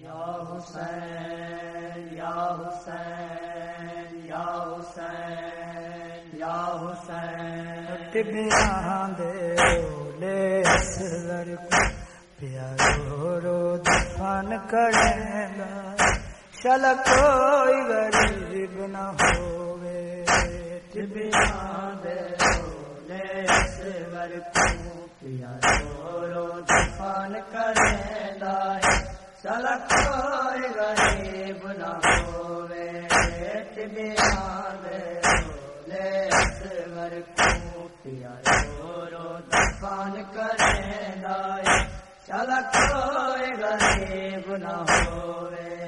یا حسین یا حسین یا حسین یا حسین۔ ٹبیاں دے لے سر کو پیارو رو دفن کریں گا۔ شل کوئی غریب نہ ہوئے۔ ٹبیاں دے لے سر کو پیارو رو دفن کریں گا شل کوئی نہ ہوئے ٹبیاں دے لے کو پیارو رو دفن گا چل کوئی ہوئے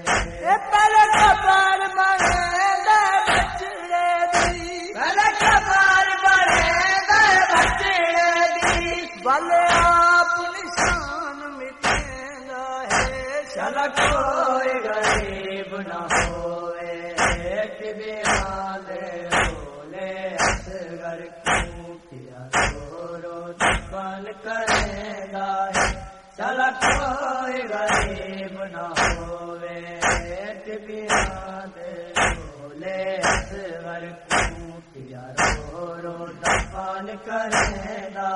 کوئی غریب نہ ہوئے بیان بولے اصغر کیوں کیا رو دفن کرے گا چل کوئی غریب نہ ہوئے بیان بولے اصغر کیوں کیا رو دفن کرے گا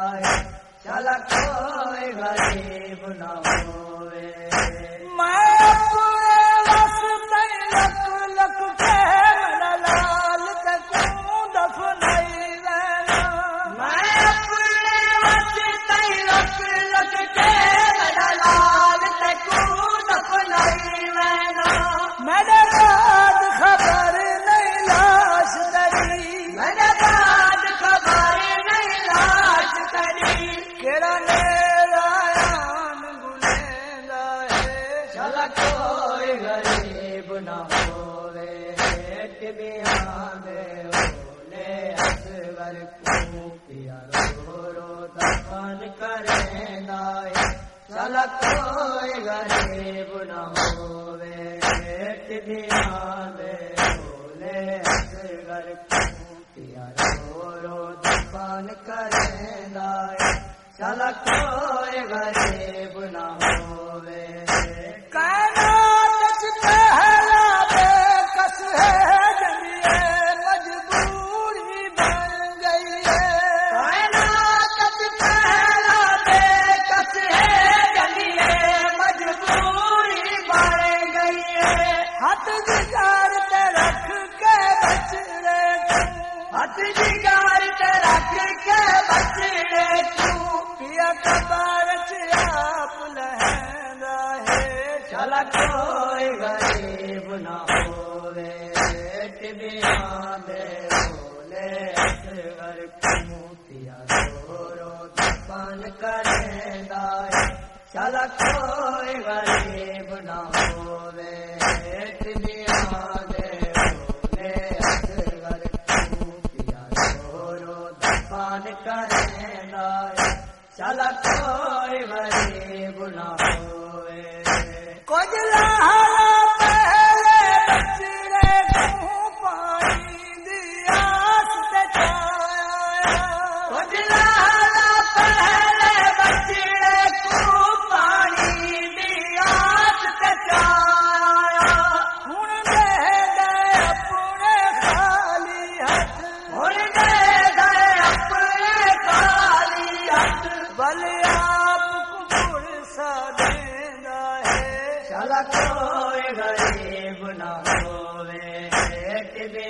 چل کوئی غریب نہ ہوئے میں کرے چل کوئی غریب نہ ہوئے کوئی غریب نہ ہوئے بیان بولے اصغر کیوں رو رو کرے دائے چل کوئی غریب نہ ہوئے بیان بولے اصغر کیوں رو رو دفن کرے دائے چل کوئی غریب نہ ہوئے کچھ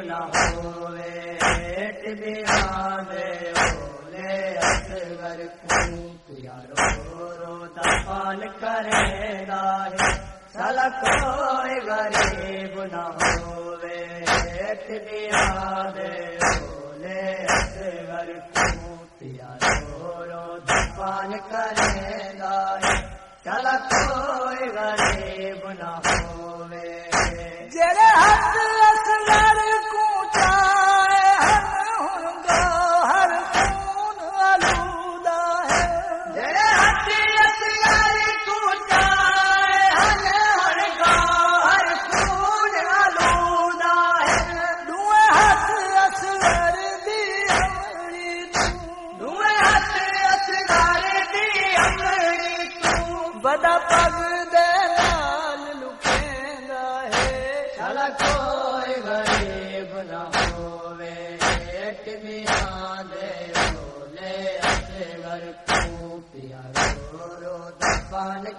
نہ ہوئے بیان بولے اصغر کو یارو رو دفان کرے دائے چل کوئی غریب نہ ہوئے بیان بولے اصغر کو یارو رو دفان کرے دائے چل کوئی غریب نہ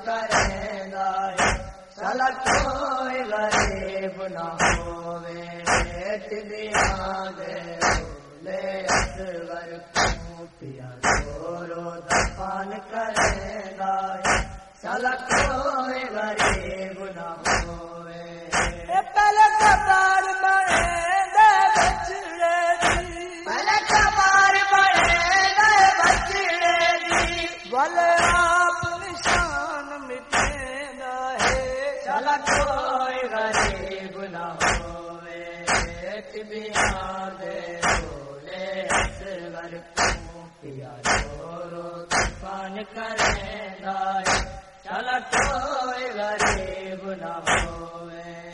کرے دائے چل کوئی غریب نہ ہووے ایک میاں دے بولے اصغر کو پیا رو رو دفن کرے دائے چل کوئی غریب نہ ہووے اے پہلے کبار بنے دے بچڑے دی پہلے کبار بڑے گئے بچڑے دی والے کوئی غریب نہ ہووے بیاں دے بولے اصغر کو پیا رو رو کرے دائے چل کوئی غریب نہ ہووے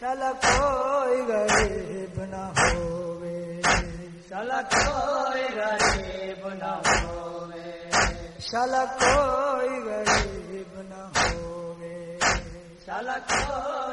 چل کوئی غریب نہ ہووے چل کوئی غریب نہ ہووے چل کوئی غریب کو